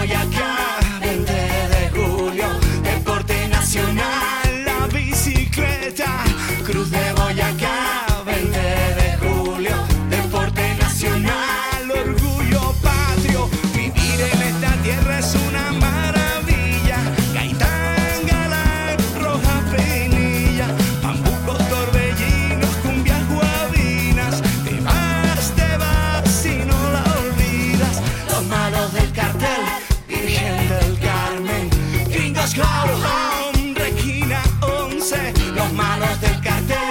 hoy acá, 20 de julio, Deporte Nacional, la bicicleta, Cruz de los malos del cartel